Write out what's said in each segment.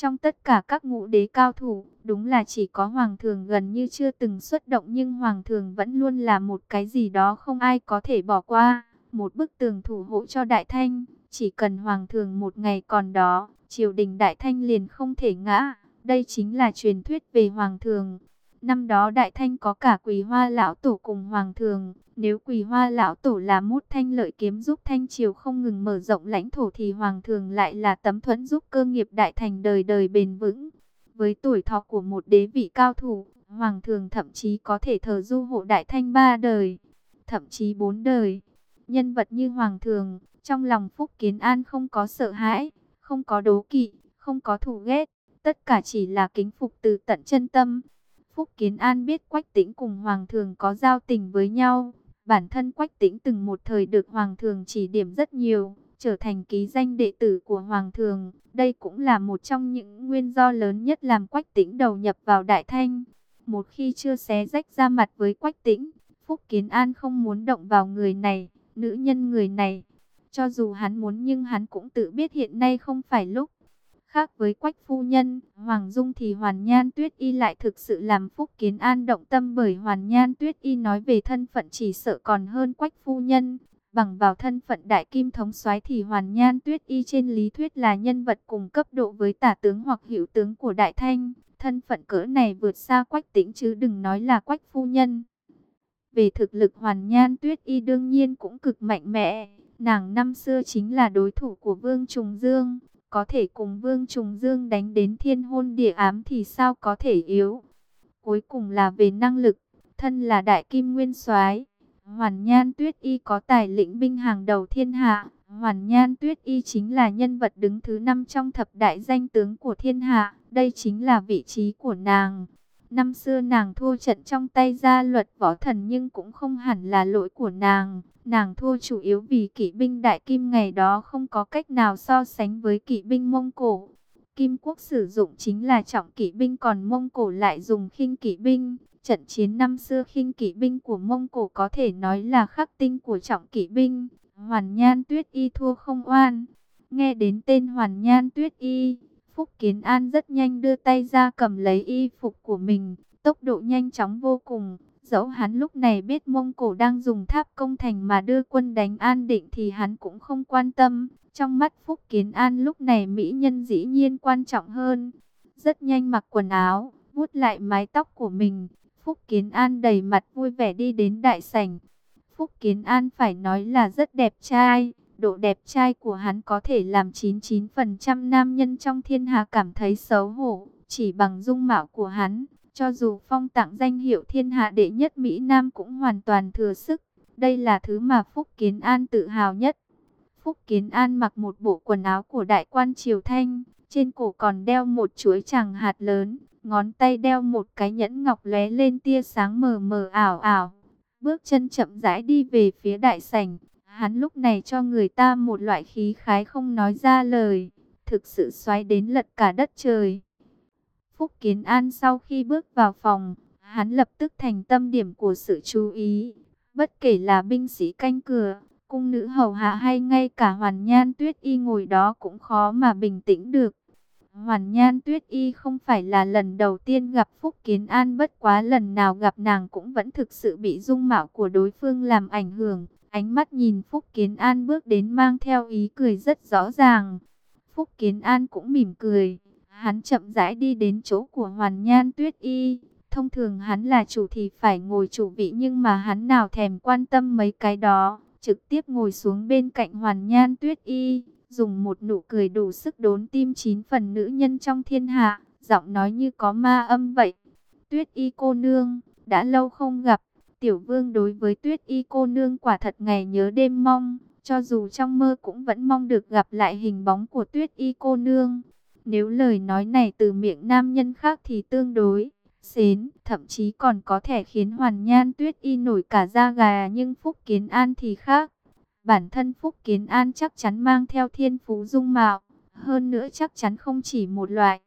Trong tất cả các ngũ đế cao thủ, đúng là chỉ có Hoàng thường gần như chưa từng xuất động nhưng Hoàng thường vẫn luôn là một cái gì đó không ai có thể bỏ qua. Một bức tường thủ hộ cho Đại Thanh, chỉ cần Hoàng thường một ngày còn đó, triều đình Đại Thanh liền không thể ngã. Đây chính là truyền thuyết về Hoàng thường. Năm đó Đại Thanh có cả Quỳ Hoa Lão Tổ cùng Hoàng thường. Nếu Quỳ Hoa Lão Tổ là mút thanh lợi kiếm giúp Thanh Triều không ngừng mở rộng lãnh thổ thì Hoàng thường lại là tấm thuẫn giúp cơ nghiệp Đại Thành đời đời bền vững. Với tuổi thọ của một đế vị cao thủ, Hoàng thường thậm chí có thể thờ du hộ Đại Thanh ba đời, thậm chí bốn đời. Nhân vật như Hoàng thường, trong lòng Phúc Kiến An không có sợ hãi, không có đố kỵ, không có thù ghét, tất cả chỉ là kính phục từ tận chân tâm. Phúc Kiến An biết Quách Tĩnh cùng Hoàng thường có giao tình với nhau, bản thân Quách Tĩnh từng một thời được Hoàng thường chỉ điểm rất nhiều, trở thành ký danh đệ tử của Hoàng thường. Đây cũng là một trong những nguyên do lớn nhất làm Quách Tĩnh đầu nhập vào Đại Thanh. Một khi chưa xé rách ra mặt với Quách Tĩnh, Phúc Kiến An không muốn động vào người này, nữ nhân người này. Cho dù hắn muốn nhưng hắn cũng tự biết hiện nay không phải lúc. Khác với Quách Phu Nhân, Hoàng Dung thì Hoàn Nhan Tuyết Y lại thực sự làm Phúc Kiến An động tâm bởi Hoàn Nhan Tuyết Y nói về thân phận chỉ sợ còn hơn Quách Phu Nhân. Bằng vào thân phận đại kim thống soái thì Hoàn Nhan Tuyết Y trên lý thuyết là nhân vật cùng cấp độ với tả tướng hoặc hiệu tướng của Đại Thanh. Thân phận cỡ này vượt xa Quách Tĩnh chứ đừng nói là Quách Phu Nhân. Về thực lực Hoàn Nhan Tuyết Y đương nhiên cũng cực mạnh mẽ. Nàng năm xưa chính là đối thủ của Vương Trùng Dương. Có thể cùng Vương Trùng Dương đánh đến thiên hôn địa ám thì sao có thể yếu. Cuối cùng là về năng lực. Thân là đại kim nguyên soái Hoàn Nhan Tuyết Y có tài lĩnh binh hàng đầu thiên hạ. Hoàn Nhan Tuyết Y chính là nhân vật đứng thứ năm trong thập đại danh tướng của thiên hạ. Đây chính là vị trí của nàng. Năm xưa nàng thua trận trong tay gia luật võ thần nhưng cũng không hẳn là lỗi của nàng. Nàng thua chủ yếu vì kỵ binh đại kim ngày đó không có cách nào so sánh với kỵ binh Mông Cổ. Kim quốc sử dụng chính là trọng kỵ binh còn Mông Cổ lại dùng khinh kỵ binh. Trận chiến năm xưa khinh kỵ binh của Mông Cổ có thể nói là khắc tinh của trọng kỵ binh. Hoàn Nhan Tuyết Y thua không oan. Nghe đến tên Hoàn Nhan Tuyết Y, Phúc Kiến An rất nhanh đưa tay ra cầm lấy y phục của mình, tốc độ nhanh chóng vô cùng. Dẫu hắn lúc này biết Mông Cổ đang dùng tháp công thành mà đưa quân đánh an định thì hắn cũng không quan tâm. Trong mắt Phúc Kiến An lúc này mỹ nhân dĩ nhiên quan trọng hơn. Rất nhanh mặc quần áo, vuốt lại mái tóc của mình. Phúc Kiến An đầy mặt vui vẻ đi đến đại sảnh. Phúc Kiến An phải nói là rất đẹp trai. Độ đẹp trai của hắn có thể làm 99% nam nhân trong thiên hạ cảm thấy xấu hổ. Chỉ bằng dung mạo của hắn, cho dù phong tặng danh hiệu thiên hạ đệ nhất Mỹ Nam cũng hoàn toàn thừa sức. Đây là thứ mà Phúc Kiến An tự hào nhất. Phúc Kiến An mặc một bộ quần áo của đại quan Triều Thanh, trên cổ còn đeo một chuỗi chẳng hạt lớn, ngón tay đeo một cái nhẫn ngọc lóe lên tia sáng mờ mờ ảo ảo. Bước chân chậm rãi đi về phía đại sảnh, hắn lúc này cho người ta một loại khí khái không nói ra lời, thực sự xoáy đến lật cả đất trời. Phúc Kiến An sau khi bước vào phòng, hắn lập tức thành tâm điểm của sự chú ý. Bất kể là binh sĩ canh cửa, cung nữ hầu hạ hay ngay cả hoàn nhan tuyết y ngồi đó cũng khó mà bình tĩnh được. Hoàn Nhan Tuyết Y không phải là lần đầu tiên gặp Phúc Kiến An bất quá lần nào gặp nàng cũng vẫn thực sự bị dung mạo của đối phương làm ảnh hưởng. Ánh mắt nhìn Phúc Kiến An bước đến mang theo ý cười rất rõ ràng. Phúc Kiến An cũng mỉm cười. Hắn chậm rãi đi đến chỗ của Hoàn Nhan Tuyết Y. Thông thường hắn là chủ thì phải ngồi chủ vị nhưng mà hắn nào thèm quan tâm mấy cái đó. Trực tiếp ngồi xuống bên cạnh Hoàn Nhan Tuyết Y dùng một nụ cười đủ sức đốn tim chín phần nữ nhân trong thiên hạ, giọng nói như có ma âm vậy. Tuyết y cô nương, đã lâu không gặp, tiểu vương đối với tuyết y cô nương quả thật ngày nhớ đêm mong, cho dù trong mơ cũng vẫn mong được gặp lại hình bóng của tuyết y cô nương. Nếu lời nói này từ miệng nam nhân khác thì tương đối, xến, thậm chí còn có thể khiến hoàn nhan tuyết y nổi cả da gà nhưng phúc kiến an thì khác. Bản thân Phúc Kiến An chắc chắn mang theo thiên phú dung mạo, hơn nữa chắc chắn không chỉ một loại.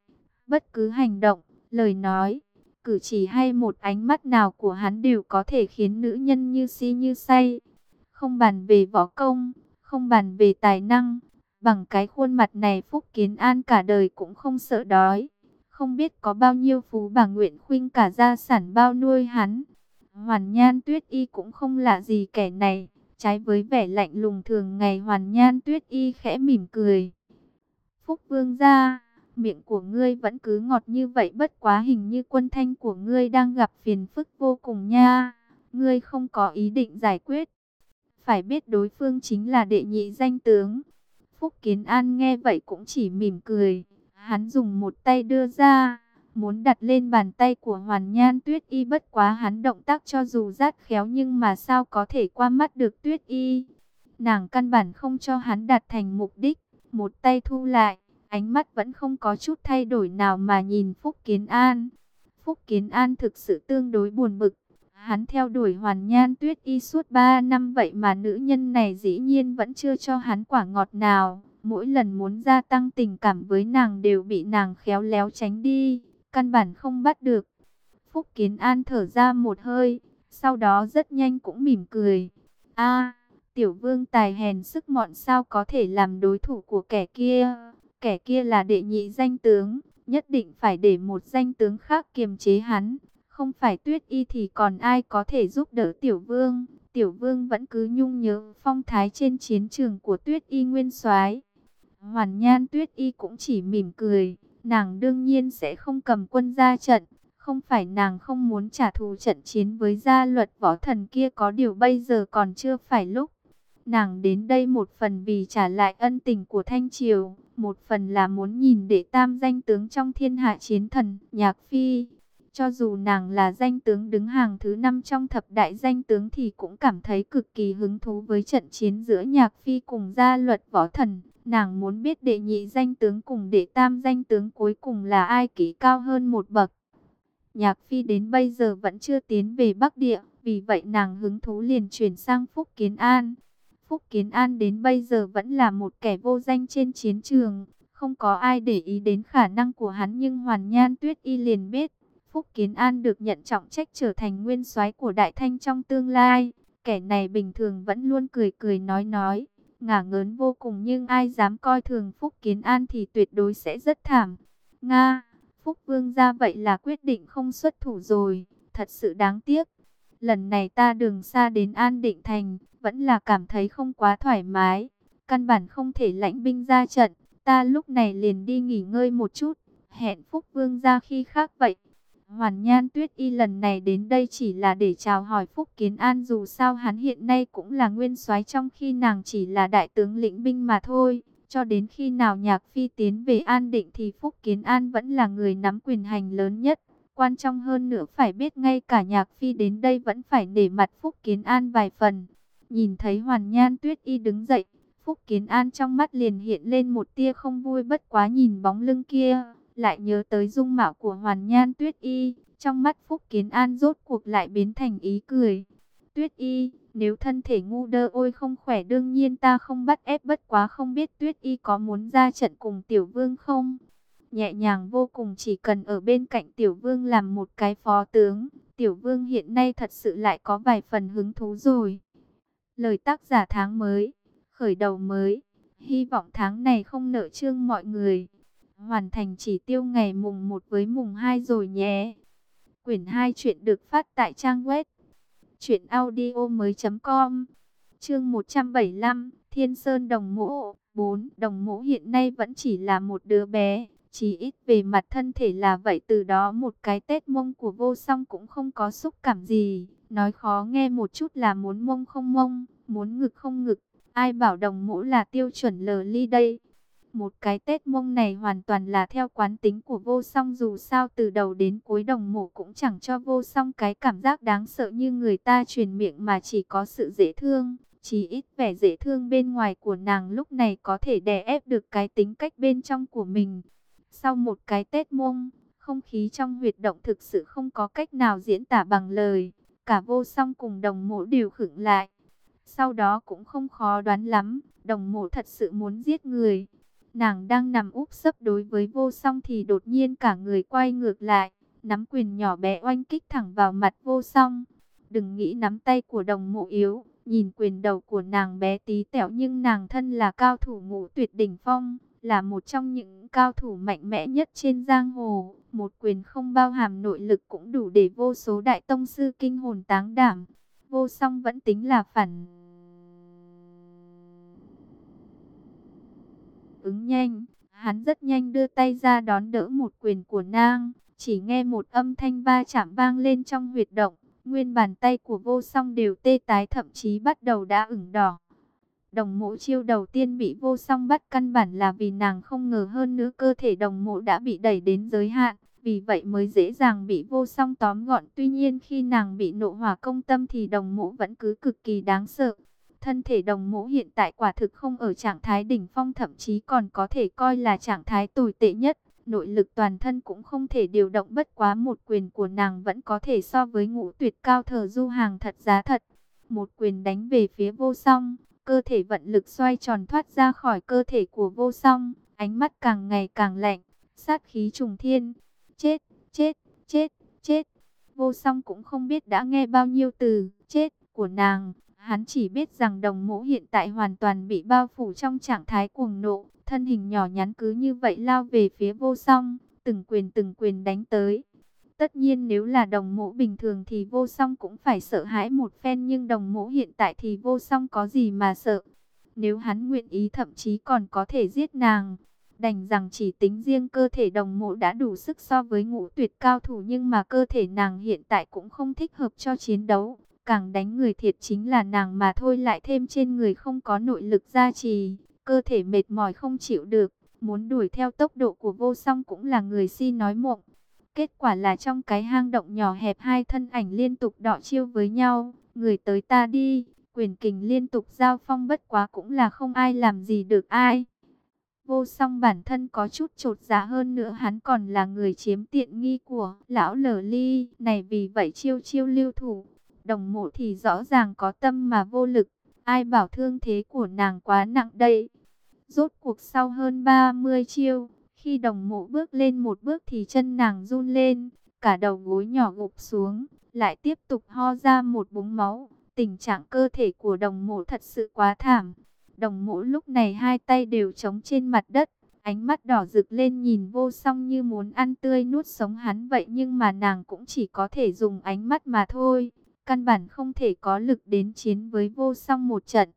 Bất cứ hành động, lời nói, cử chỉ hay một ánh mắt nào của hắn đều có thể khiến nữ nhân như si như say. Không bàn về võ công, không bàn về tài năng, Bằng cái khuôn mặt này Phúc Kiến An cả đời cũng không sợ đói. Không biết có bao nhiêu phú bà nguyện khuynh cả gia sản bao nuôi hắn. Hoàn Nhan Tuyết Y cũng không lạ gì kẻ này. Trái với vẻ lạnh lùng thường ngày Hoàn Nhan Tuyết Y khẽ mỉm cười. Phúc Vương gia, miệng của ngươi vẫn cứ ngọt như vậy bất quá hình như quân thanh của ngươi đang gặp phiền phức vô cùng nha. Ngươi không có ý định giải quyết. Phải biết đối phương chính là đệ nhị danh tướng. Phúc Kiến An nghe vậy cũng chỉ mỉm cười. Hắn dùng một tay đưa ra, muốn đặt lên bàn tay của Hoàn Nhan Tuyết Y bất quá hắn động tác cho dù rát khéo nhưng mà sao có thể qua mắt được Tuyết Y. Nàng căn bản không cho hắn đặt thành mục đích, một tay thu lại, ánh mắt vẫn không có chút thay đổi nào mà nhìn Phúc Kiến An. Phúc Kiến An thực sự tương đối buồn bực. Hắn theo đuổi Hoàn Nhan Tuyết Y suốt 3 năm vậy mà nữ nhân này dĩ nhiên vẫn chưa cho hắn quả ngọt nào. Mỗi lần muốn gia tăng tình cảm với nàng đều bị nàng khéo léo tránh đi, căn bản không bắt được. Phúc Kiến An thở ra một hơi, sau đó rất nhanh cũng mỉm cười. a tiểu vương tài hèn sức mọn sao có thể làm đối thủ của kẻ kia. Kẻ kia là đệ nhị danh tướng, nhất định phải để một danh tướng khác kiềm chế hắn. Không phải tuyết y thì còn ai có thể giúp đỡ tiểu vương. Tiểu vương vẫn cứ nhung nhớ phong thái trên chiến trường của tuyết y nguyên soái Hoàn Nhan Tuyết Y cũng chỉ mỉm cười, nàng đương nhiên sẽ không cầm quân ra trận, không phải nàng không muốn trả thù trận chiến với gia luật võ thần kia có điều bây giờ còn chưa phải lúc. Nàng đến đây một phần vì trả lại ân tình của Thanh Triều, một phần là muốn nhìn để tam danh tướng trong thiên hạ chiến thần, Nhạc Phi. Cho dù nàng là danh tướng đứng hàng thứ năm trong thập đại danh tướng thì cũng cảm thấy cực kỳ hứng thú với trận chiến giữa Nhạc Phi cùng gia luật võ thần. Nàng muốn biết đệ nhị danh tướng cùng đệ tam danh tướng cuối cùng là ai kỹ cao hơn một bậc. Nhạc Phi đến bây giờ vẫn chưa tiến về Bắc Địa, vì vậy nàng hứng thú liền chuyển sang Phúc Kiến An. Phúc Kiến An đến bây giờ vẫn là một kẻ vô danh trên chiến trường, không có ai để ý đến khả năng của hắn nhưng Hoàn Nhan Tuyết Y liền biết. Phúc Kiến An được nhận trọng trách trở thành nguyên soái của Đại Thanh trong tương lai. Kẻ này bình thường vẫn luôn cười cười nói nói, ngả ngớn vô cùng nhưng ai dám coi thường Phúc Kiến An thì tuyệt đối sẽ rất thảm. Nga, Phúc Vương ra vậy là quyết định không xuất thủ rồi, thật sự đáng tiếc. Lần này ta đường xa đến An Định Thành, vẫn là cảm thấy không quá thoải mái. Căn bản không thể lãnh binh ra trận, ta lúc này liền đi nghỉ ngơi một chút. Hẹn Phúc Vương ra khi khác vậy. Hoàn Nhan Tuyết Y lần này đến đây chỉ là để chào hỏi Phúc Kiến An dù sao hắn hiện nay cũng là nguyên soái trong khi nàng chỉ là đại tướng lĩnh binh mà thôi. Cho đến khi nào Nhạc Phi tiến về An Định thì Phúc Kiến An vẫn là người nắm quyền hành lớn nhất. Quan trọng hơn nữa phải biết ngay cả Nhạc Phi đến đây vẫn phải nể mặt Phúc Kiến An vài phần. Nhìn thấy Hoàn Nhan Tuyết Y đứng dậy, Phúc Kiến An trong mắt liền hiện lên một tia không vui bất quá nhìn bóng lưng kia lại nhớ tới dung mạo của Hoàn Nhan Tuyết Y, trong mắt Phúc Kiến An rốt cuộc lại biến thành ý cười. Tuyết Y, nếu thân thể ngu đơ ôi không khỏe đương nhiên ta không bắt ép bất quá không biết Tuyết Y có muốn ra trận cùng Tiểu Vương không? Nhẹ nhàng vô cùng chỉ cần ở bên cạnh Tiểu Vương làm một cái phó tướng, Tiểu Vương hiện nay thật sự lại có vài phần hứng thú rồi. Lời tác giả tháng mới, khởi đầu mới, hy vọng tháng này không nợ trương mọi người hoàn thành chỉ tiêu ngày mùng 1 với mùng 2 rồi nhé. Quyển 2 chuyện được phát tại trang web truyệnaudiomoi.com. Chương 175, Thiên Sơn Đồng Mộ 4. Đồng Mộ hiện nay vẫn chỉ là một đứa bé, chỉ ít về mặt thân thể là vậy, từ đó một cái Tết mông của Vô Song cũng không có xúc cảm gì, nói khó nghe một chút là muốn mông không mông, muốn ngực không ngực, ai bảo Đồng mũ là tiêu chuẩn lờ ly đây. Một cái Tết mông này hoàn toàn là theo quán tính của vô song dù sao từ đầu đến cuối đồng mổ cũng chẳng cho vô song cái cảm giác đáng sợ như người ta truyền miệng mà chỉ có sự dễ thương. Chỉ ít vẻ dễ thương bên ngoài của nàng lúc này có thể đè ép được cái tính cách bên trong của mình. Sau một cái Tết mông, không khí trong huyệt động thực sự không có cách nào diễn tả bằng lời. Cả vô song cùng đồng mộ đều khựng lại. Sau đó cũng không khó đoán lắm, đồng mộ thật sự muốn giết người. Nàng đang nằm úp sấp đối với vô song thì đột nhiên cả người quay ngược lại, nắm quyền nhỏ bé oanh kích thẳng vào mặt vô song. Đừng nghĩ nắm tay của đồng mộ yếu, Nhìn quyền đầu của nàng bé tí tẹo nhưng nàng thân là cao thủ ngũ tuyệt đỉnh phong, là một trong những cao thủ mạnh mẽ nhất trên giang hồ. Một quyền không bao hàm nội lực cũng đủ để vô số đại tông sư kinh hồn táng đảm. Vô song vẫn tính là phản ứng nhanh. Hắn rất nhanh đưa tay ra đón đỡ một quyền của Nang. Chỉ nghe một âm thanh va chạm vang lên trong huyệt động. Nguyên bàn tay của vô song đều tê tái, thậm chí bắt đầu đã ửng đỏ. Đồng mộ chiêu đầu tiên bị vô song bắt căn bản là vì nàng không ngờ hơn nữa cơ thể đồng mộ đã bị đẩy đến giới hạn. Vì vậy mới dễ dàng bị vô song tóm gọn. Tuy nhiên khi nàng bị nộ hỏa công tâm thì đồng mộ vẫn cứ cực kỳ đáng sợ. Thân thể đồng mộ hiện tại quả thực không ở trạng thái đỉnh phong thậm chí còn có thể coi là trạng thái tồi tệ nhất. Nội lực toàn thân cũng không thể điều động bất quá một quyền của nàng vẫn có thể so với ngũ tuyệt cao thờ du hàng thật giá thật. Một quyền đánh về phía vô song, cơ thể vận lực xoay tròn thoát ra khỏi cơ thể của vô song, ánh mắt càng ngày càng lạnh, sát khí trùng thiên. Chết, chết, chết, chết. Vô song cũng không biết đã nghe bao nhiêu từ chết của nàng. Hắn chỉ biết rằng đồng mũ hiện tại hoàn toàn bị bao phủ trong trạng thái cuồng nộ. Thân hình nhỏ nhắn cứ như vậy lao về phía vô song, từng quyền từng quyền đánh tới. Tất nhiên nếu là đồng mũ bình thường thì vô song cũng phải sợ hãi một phen nhưng đồng mũ hiện tại thì vô song có gì mà sợ. Nếu hắn nguyện ý thậm chí còn có thể giết nàng. Đành rằng chỉ tính riêng cơ thể đồng mộ đã đủ sức so với ngũ tuyệt cao thủ nhưng mà cơ thể nàng hiện tại cũng không thích hợp cho chiến đấu. Càng đánh người thiệt chính là nàng mà thôi lại thêm trên người không có nội lực gia trì, cơ thể mệt mỏi không chịu được, muốn đuổi theo tốc độ của vô song cũng là người si nói mộng. Kết quả là trong cái hang động nhỏ hẹp hai thân ảnh liên tục đọ chiêu với nhau, người tới ta đi, quyền kình liên tục giao phong bất quá cũng là không ai làm gì được ai. Vô song bản thân có chút trột giá hơn nữa hắn còn là người chiếm tiện nghi của lão lở ly này vì vậy chiêu chiêu lưu thủ. Đồng mộ thì rõ ràng có tâm mà vô lực, ai bảo thương thế của nàng quá nặng đây. Rốt cuộc sau hơn 30 chiêu, khi đồng mộ bước lên một bước thì chân nàng run lên, cả đầu gối nhỏ gục xuống, lại tiếp tục ho ra một búng máu. Tình trạng cơ thể của đồng mộ thật sự quá thảm. Đồng mộ lúc này hai tay đều trống trên mặt đất, ánh mắt đỏ rực lên nhìn vô song như muốn ăn tươi nuốt sống hắn vậy nhưng mà nàng cũng chỉ có thể dùng ánh mắt mà thôi. Căn bản không thể có lực đến chiến với vô song một trận.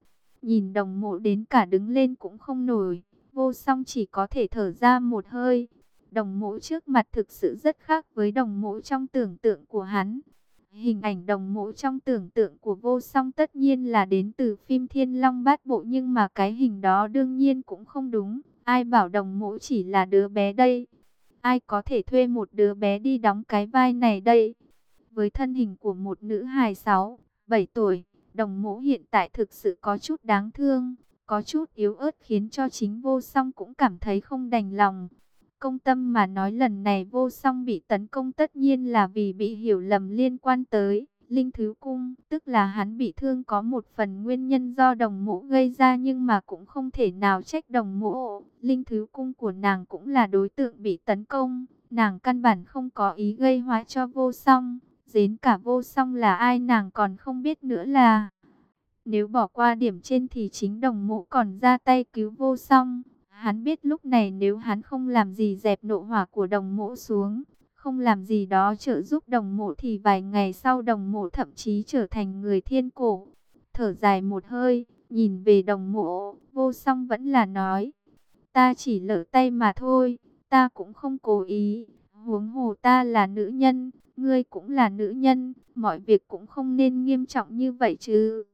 Nhìn đồng mộ đến cả đứng lên cũng không nổi. Vô song chỉ có thể thở ra một hơi. Đồng mộ trước mặt thực sự rất khác với đồng mộ trong tưởng tượng của hắn. Hình ảnh đồng mộ trong tưởng tượng của vô song tất nhiên là đến từ phim Thiên Long Bát Bộ nhưng mà cái hình đó đương nhiên cũng không đúng. Ai bảo đồng mộ chỉ là đứa bé đây? Ai có thể thuê một đứa bé đi đóng cái vai này đây? Với thân hình của một nữ hài 6, 7 tuổi, đồng mộ hiện tại thực sự có chút đáng thương, có chút yếu ớt khiến cho chính vô song cũng cảm thấy không đành lòng. Công tâm mà nói lần này vô song bị tấn công tất nhiên là vì bị hiểu lầm liên quan tới Linh Thứ Cung, tức là hắn bị thương có một phần nguyên nhân do đồng mũ gây ra nhưng mà cũng không thể nào trách đồng mũ Linh Thứ Cung của nàng cũng là đối tượng bị tấn công, nàng căn bản không có ý gây hóa cho vô song. dến cả vô song là ai nàng còn không biết nữa là. Nếu bỏ qua điểm trên thì chính đồng mộ còn ra tay cứu vô song. Hắn biết lúc này nếu hắn không làm gì dẹp nộ hỏa của đồng mộ xuống, không làm gì đó trợ giúp đồng mộ thì vài ngày sau đồng mộ thậm chí trở thành người thiên cổ. Thở dài một hơi, nhìn về đồng mộ, vô song vẫn là nói. Ta chỉ lỡ tay mà thôi, ta cũng không cố ý, huống hồ ta là nữ nhân, ngươi cũng là nữ nhân, mọi việc cũng không nên nghiêm trọng như vậy chứ.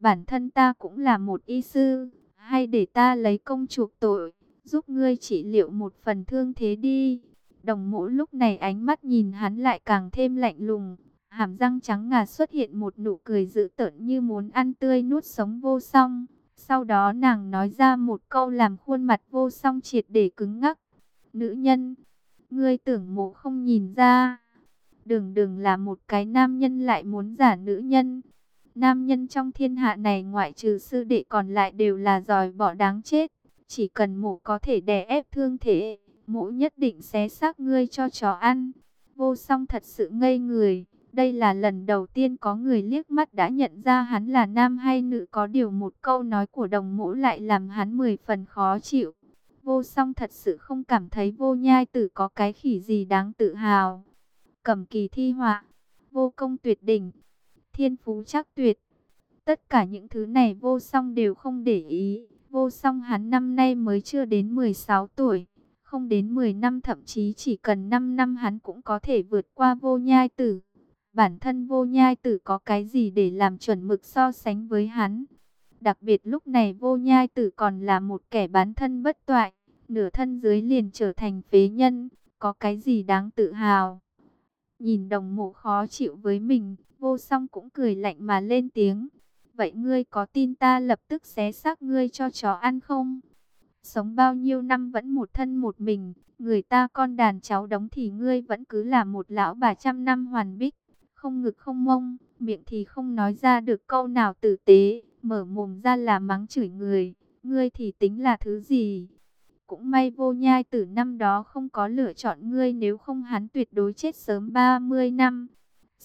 Bản thân ta cũng là một y sư, hay để ta lấy công chuộc tội, giúp ngươi trị liệu một phần thương thế đi. Đồng mũ lúc này ánh mắt nhìn hắn lại càng thêm lạnh lùng, hàm răng trắng ngà xuất hiện một nụ cười dữ tợn như muốn ăn tươi nuốt sống vô song. Sau đó nàng nói ra một câu làm khuôn mặt vô song triệt để cứng ngắc. Nữ nhân, ngươi tưởng mộ không nhìn ra. Đừng đừng là một cái nam nhân lại muốn giả nữ nhân. Nam nhân trong thiên hạ này ngoại trừ sư đệ còn lại đều là giỏi bỏ đáng chết. Chỉ cần mụ có thể đè ép thương thể, mụ nhất định xé xác ngươi cho chó ăn. Vô song thật sự ngây người, Đây là lần đầu tiên có người liếc mắt đã nhận ra hắn là nam hay nữ có điều một câu nói của đồng mũ lại làm hắn mười phần khó chịu. Vô song thật sự không cảm thấy vô nhai tử có cái khỉ gì đáng tự hào. Cầm kỳ thi họa, vô công tuyệt đỉnh, thiên phú chắc tuyệt. Tất cả những thứ này vô song đều không để ý. Vô song hắn năm nay mới chưa đến 16 tuổi. Không đến 10 năm, thậm chí chỉ cần 5 năm hắn cũng có thể vượt qua vô nhai tử. Bản thân vô nhai tử có cái gì để làm chuẩn mực so sánh với hắn. Đặc biệt lúc này vô nhai tử còn là một kẻ bán thân bất toại. Nửa thân dưới liền trở thành phế nhân. Có cái gì đáng tự hào. Nhìn đồng mộ khó chịu với mình. Vô song cũng cười lạnh mà lên tiếng. Vậy ngươi có tin ta lập tức xé xác ngươi cho chó ăn không? Sống bao nhiêu năm vẫn một thân một mình, người ta con đàn cháu đóng thì ngươi vẫn cứ là một lão bà trăm năm hoàn bích, không ngực không mông, miệng thì không nói ra được câu nào tử tế, mở mồm ra là mắng chửi người, ngươi thì tính là thứ gì? Cũng may vô nhai tử năm đó không có lựa chọn ngươi nếu không hắn tuyệt đối chết sớm 30 năm.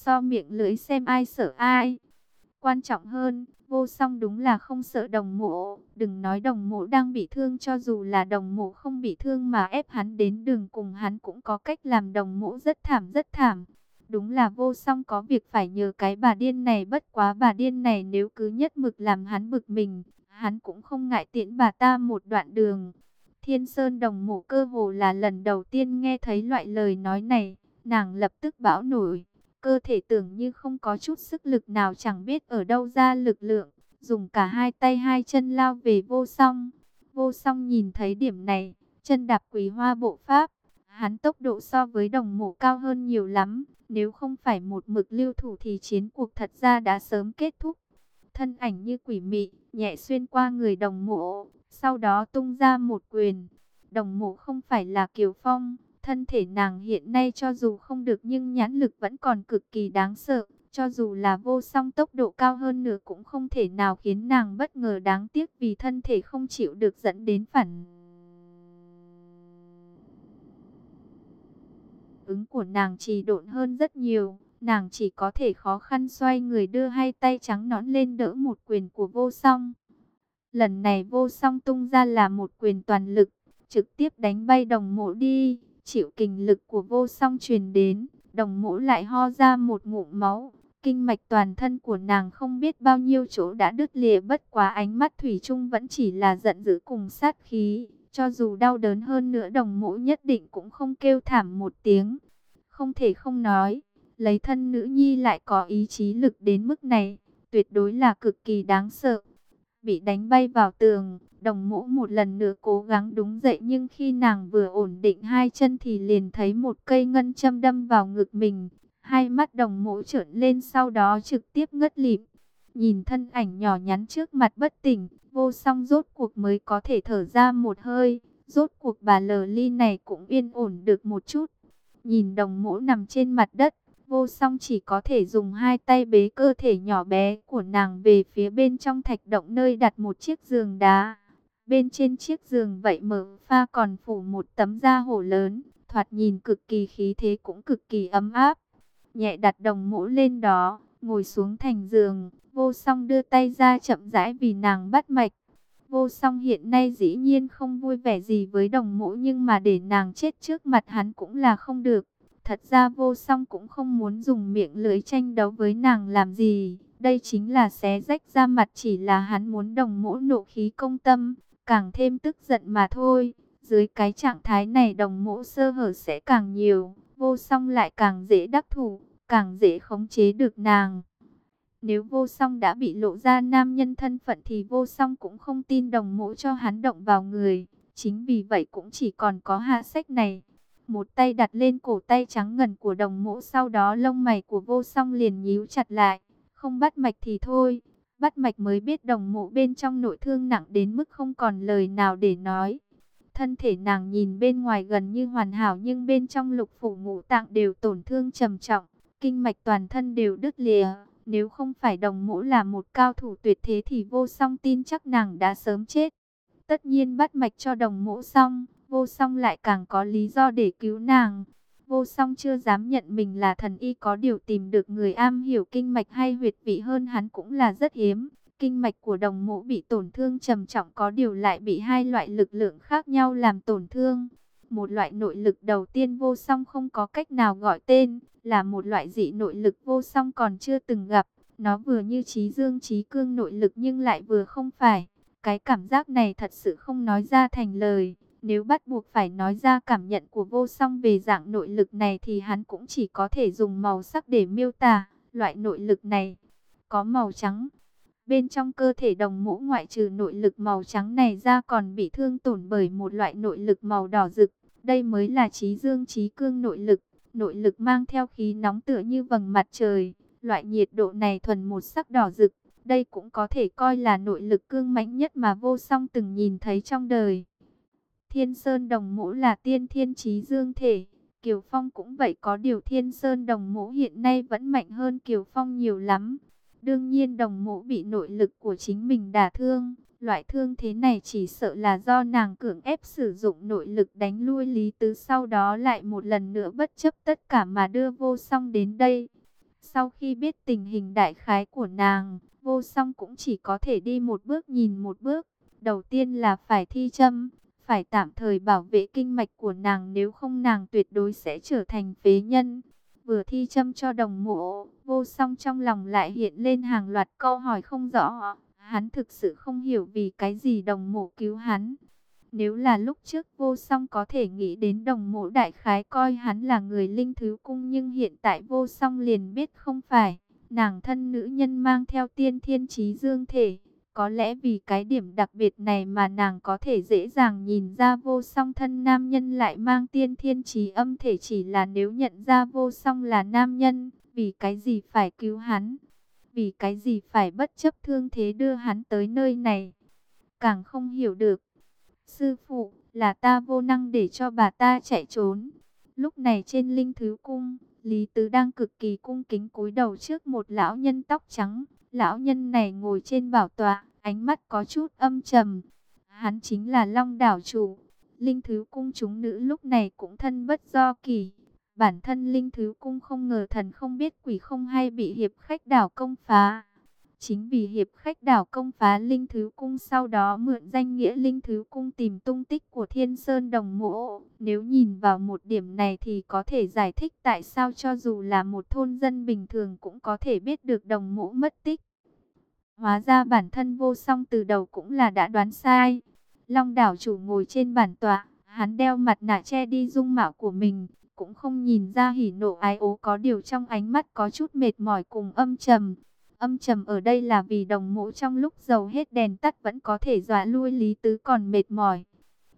So miệng lưỡi xem ai sợ ai. Quan trọng hơn, vô song đúng là không sợ đồng mộ. Đừng nói đồng mộ đang bị thương cho dù là đồng mộ không bị thương mà ép hắn đến đường cùng hắn cũng có cách làm đồng mộ rất thảm rất thảm. Đúng là vô song có việc phải nhờ cái bà điên này bất quá bà điên này nếu cứ nhất mực làm hắn bực mình, hắn cũng không ngại tiễn bà ta một đoạn đường. Thiên Sơn đồng mộ cơ hồ là lần đầu tiên nghe thấy loại lời nói này, nàng lập tức bão nổi cơ thể tưởng như không có chút sức lực nào chẳng biết ở đâu ra lực lượng, dùng cả hai tay hai chân lao về vô song. Vô song nhìn thấy điểm này, chân đạp quỷ hoa bộ pháp, hắn tốc độ so với đồng mộ cao hơn nhiều lắm, nếu không phải một mực lưu thủ thì chiến cuộc thật ra đã sớm kết thúc. Thân ảnh như quỷ mị, nhẹ xuyên qua người đồng mộ, sau đó tung ra một quyền. Đồng mộ không phải là Kiều Phong, Thân thể nàng hiện nay cho dù không được nhưng nhãn lực vẫn còn cực kỳ đáng sợ. Cho dù là vô song tốc độ cao hơn nữa cũng không thể nào khiến nàng bất ngờ đáng tiếc vì thân thể không chịu được dẫn đến phản. Ứng của nàng trì độn hơn rất nhiều, nàng chỉ có thể khó khăn xoay người đưa hai tay trắng nõn lên đỡ một quyền của vô song. Lần này vô song tung ra là một quyền toàn lực, trực tiếp đánh bay đồng mộ đi. Chịu kình lực của vô song truyền đến, đồng mũ lại ho ra một ngụm máu. Kinh mạch toàn thân của nàng không biết bao nhiêu chỗ đã đứt lìa bất quá ánh mắt Thủy chung vẫn chỉ là giận dữ cùng sát khí. Cho dù đau đớn hơn nữa đồng mũ nhất định cũng không kêu thảm một tiếng. Không thể không nói, lấy thân nữ nhi lại có ý chí lực đến mức này, tuyệt đối là cực kỳ đáng sợ. Bị đánh bay vào tường, Đồng mũ một lần nữa cố gắng đúng dậy nhưng khi nàng vừa ổn định hai chân thì liền thấy một cây ngân châm đâm vào ngực mình. Hai mắt đồng mũ trợn lên sau đó trực tiếp ngất lịm. Nhìn thân ảnh nhỏ nhắn trước mặt bất tỉnh, vô song rốt cuộc mới có thể thở ra một hơi. Rốt cuộc bà lờ ly này cũng yên ổn được một chút. Nhìn đồng mũ nằm trên mặt đất, vô song chỉ có thể dùng hai tay bế cơ thể nhỏ bé của nàng về phía bên trong thạch động nơi đặt một chiếc giường đá. Bên trên chiếc giường vậy mở pha còn phủ một tấm da hổ lớn, thoạt nhìn cực kỳ khí thế cũng cực kỳ ấm áp. Nhẹ đặt đồng mũ lên đó, ngồi xuống thành giường, vô song đưa tay ra chậm rãi vì nàng bắt mạch. Vô song hiện nay dĩ nhiên không vui vẻ gì với đồng mũ nhưng mà để nàng chết trước mặt hắn cũng là không được. Thật ra vô song cũng không muốn dùng miệng lưỡi tranh đấu với nàng làm gì. Đây chính là xé rách ra mặt chỉ là hắn muốn đồng mũ nộ khí công tâm, càng thêm tức giận mà thôi. Dưới cái trạng thái này đồng mũ sơ hở sẽ càng nhiều, vô song lại càng dễ đắc thủ, càng dễ khống chế được nàng. Nếu vô song đã bị lộ ra nam nhân thân phận thì vô song cũng không tin đồng mũ cho hắn động vào người. Chính vì vậy cũng chỉ còn có hạ sách này. Một tay đặt lên cổ tay trắng ngần của đồng mộ sau đó lông mày của vô song liền nhíu chặt lại. Không bắt mạch thì thôi, Bắt mạch mới biết đồng mộ bên trong nội thương nặng đến mức không còn lời nào để nói. Thân thể nàng nhìn bên ngoài gần như hoàn hảo nhưng bên trong lục phủ ngũ tạng đều tổn thương trầm trọng. Kinh mạch toàn thân đều đứt lìa. Nếu không phải đồng mũ là một cao thủ tuyệt thế thì vô song tin chắc nàng đã sớm chết. Tất nhiên bắt mạch cho đồng mũ xong, vô song lại càng có lý do để cứu nàng. Vô song chưa dám nhận mình là thần y có điều tìm được người am hiểu kinh mạch hay huyệt vị hơn hắn cũng là rất hiếm. Kinh mạch của đồng mộ bị tổn thương trầm trọng có điều lại bị hai loại lực lượng khác nhau làm tổn thương. Một loại nội lực đầu tiên vô song không có cách nào gọi tên, là một loại dị nội lực vô song còn chưa từng gặp. Nó vừa như trí dương trí cương nội lực nhưng lại vừa không phải. Cái cảm giác này thật sự không nói ra thành lời. Nếu bắt buộc phải nói ra cảm nhận của vô song về dạng nội lực này thì hắn cũng chỉ có thể dùng màu sắc để miêu tả. Loại nội lực này có màu trắng. Bên trong cơ thể đồng mũ ngoại trừ nội lực màu trắng này ra còn bị thương tổn bởi một loại nội lực màu đỏ rực. Đây mới là trí dương trí cương nội lực. Nội lực mang theo khí nóng tựa như vầng mặt trời. Loại nhiệt độ này thuần một sắc đỏ rực. Đây cũng có thể coi là nội lực cương mãnh nhất mà vô song từng nhìn thấy trong đời. Thiên Sơn Đồng Mũ là tiên thiên trí dương thể. Kiều Phong cũng vậy có điều Thiên Sơn Đồng Mũ hiện nay vẫn mạnh hơn Kiều Phong nhiều lắm. Đương nhiên Đồng Mũ bị nội lực của chính mình đả thương. Loại thương thế này chỉ sợ là do nàng cưỡng ép sử dụng nội lực đánh lui Lý Tứ sau đó lại một lần nữa bất chấp tất cả mà đưa vô song đến đây. Sau khi biết tình hình đại khái của nàng, vô song cũng chỉ có thể đi một bước nhìn một bước. Đầu tiên là phải thi châm, phải tạm thời bảo vệ kinh mạch của nàng nếu không nàng tuyệt đối sẽ trở thành phế nhân. Vừa thi châm cho đồng mộ, vô song trong lòng lại hiện lên hàng loạt câu hỏi không rõ. Hắn thực sự không hiểu vì cái gì đồng mộ cứu hắn. Nếu là lúc trước vô song có thể nghĩ đến đồng mộ đại khái coi hắn là người linh thứ cung nhưng hiện tại vô song liền biết không phải. Nàng thân nữ nhân mang theo tiên thiên trí dương thể. Có lẽ vì cái điểm đặc biệt này mà nàng có thể dễ dàng nhìn ra vô song thân nam nhân lại mang tiên thiên trí âm thể chỉ là nếu nhận ra vô song là nam nhân, vì cái gì phải cứu hắn, vì cái gì phải bất chấp thương thế đưa hắn tới nơi này. Càng không hiểu được, sư phụ, là ta vô năng để cho bà ta chạy trốn. Lúc này trên linh thứ cung, Lý Tứ đang cực kỳ cung kính cúi đầu trước một lão nhân tóc trắng. Lão nhân này ngồi trên bảo tọa, ánh mắt có chút âm trầm. Hắn chính là Long đảo chủ. Linh Thứ Cung chúng nữ lúc này cũng thân bất do kỳ. Bản thân Linh Thứ Cung không ngờ thần không biết quỷ không hay bị hiệp khách đảo công phá. Chính vì hiệp khách đảo công phá Linh Thứ Cung sau đó mượn danh nghĩa Linh Thứ Cung tìm tung tích của Thiên Sơn Đồng Mộ. Nếu nhìn vào một điểm này thì có thể giải thích tại sao cho dù là một thôn dân bình thường cũng có thể biết được Đồng Mộ mất tích. Hóa ra bản thân vô song từ đầu cũng là đã đoán sai. Long đảo chủ ngồi trên bản tọa, hắn đeo mặt nạ che đi dung mạo của mình, cũng không nhìn ra hỉ nộ ái ố có điều trong ánh mắt có chút mệt mỏi cùng âm trầm. Âm trầm ở đây là vì đồng mộ trong lúc dầu hết đèn tắt vẫn có thể dọa lui Lý Tứ còn mệt mỏi.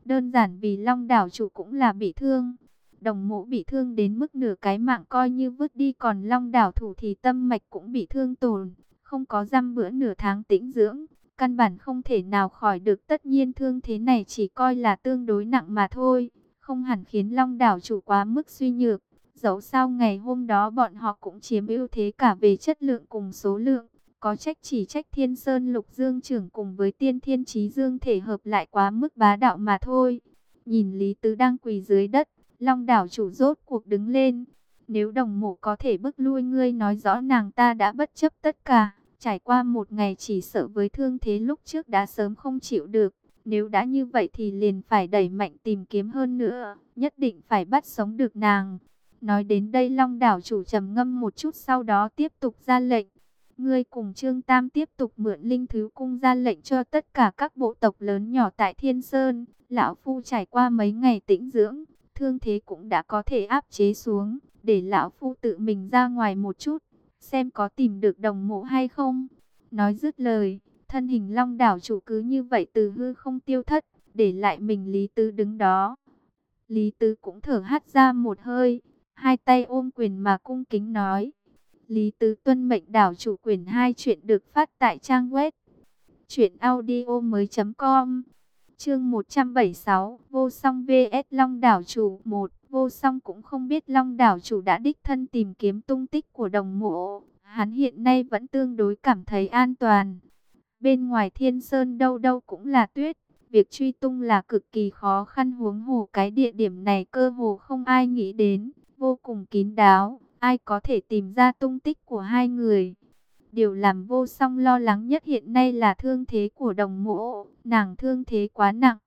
Đơn giản vì Long đảo chủ cũng là bị thương. Đồng mộ bị thương đến mức nửa cái mạng coi như vứt đi còn Long đảo thủ thì tâm mạch cũng bị thương tổn không có dăm bữa nửa tháng tĩnh dưỡng, căn bản không thể nào khỏi được tất nhiên thương thế này chỉ coi là tương đối nặng mà thôi, không hẳn khiến Long đảo chủ quá mức suy nhược. Dẫu sao ngày hôm đó bọn họ cũng chiếm ưu thế cả về chất lượng cùng số lượng, có trách chỉ trách Thiên Sơn Lục Dương trưởng cùng với Tiên Thiên Chí Dương thể hợp lại quá mức bá đạo mà thôi. Nhìn Lý Tứ đang quỳ dưới đất, Long đảo chủ rốt cuộc đứng lên. Nếu đồng mộ có thể bức lui ngươi nói rõ nàng ta đã bất chấp tất cả. Trải qua một ngày chỉ sợ với thương thế lúc trước đã sớm không chịu được. Nếu đã như vậy thì liền phải đẩy mạnh tìm kiếm hơn nữa. Nhất định phải bắt sống được nàng. Nói đến đây Long đảo chủ trầm ngâm một chút sau đó tiếp tục ra lệnh. Ngươi cùng Trương Tam tiếp tục mượn linh thứ cung ra lệnh cho tất cả các bộ tộc lớn nhỏ tại Thiên Sơn. Lão Phu trải qua mấy ngày tĩnh dưỡng, thương thế cũng đã có thể áp chế xuống, để Lão Phu tự mình ra ngoài một chút xem có tìm được đồng mộ hay không. Nói dứt lời, thân hình long đảo chủ cứ như vậy từ hư không tiêu thất, để lại mình Lý Tứ đứng đó. Lý Tứ cũng thở hắt ra một hơi, hai tay ôm quyền mà cung kính nói. Lý Tứ tuân mệnh đảo chủ quyền hai chuyện được phát tại trang web truyện audio mới .com Chương 176, vô song VS Long đảo chủ 1 vô song cũng không biết Long đảo chủ đã đích thân tìm kiếm tung tích của đồng mộ. Hắn hiện nay vẫn tương đối cảm thấy an toàn. Bên ngoài thiên sơn đâu đâu cũng là tuyết. Việc truy tung là cực kỳ khó khăn huống hồ cái địa điểm này cơ hồ không ai nghĩ đến. vô cùng kín đáo, ai có thể tìm ra tung tích của hai người. Điều làm vô song lo lắng nhất hiện nay là thương thế của đồng mộ, nàng thương thế quá nặng.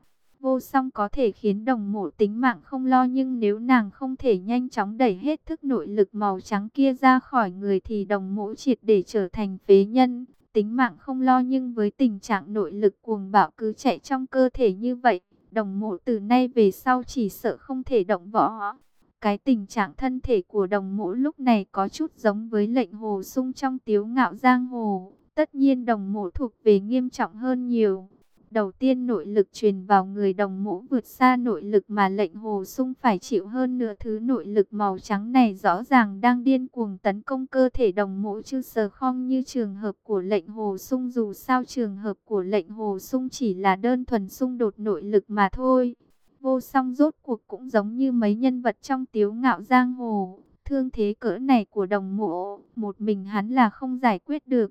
Vô song có thể khiến đồng mộ tính mạng không lo nhưng nếu nàng không thể nhanh chóng đẩy hết thức nội lực màu trắng kia ra khỏi người thì đồng mộ triệt để trở thành phế nhân. Tính mạng không lo nhưng với tình trạng nội lực cuồng bạo cứ chạy trong cơ thể như vậy, đồng mộ từ nay về sau chỉ sợ không thể động võ. Cái tình trạng thân thể của đồng mộ lúc này có chút giống với lệnh hồ sung trong tiếu ngạo giang hồ. Tất nhiên đồng mộ thuộc về nghiêm trọng hơn nhiều. Đầu tiên nội lực truyền vào người đồng mũ vượt xa nội lực mà lệnh hồ sung phải chịu hơn nửa thứ nội lực màu trắng này rõ ràng đang điên cuồng tấn công cơ thể đồng mũ chứ sờ không như trường hợp của lệnh hồ sung dù sao trường hợp của lệnh hồ sung chỉ là đơn thuần xung đột nội lực mà thôi. Vô song rốt cuộc cũng giống như mấy nhân vật trong tiếu ngạo giang hồ, thương thế cỡ này của đồng mộ, một mình hắn là không giải quyết được.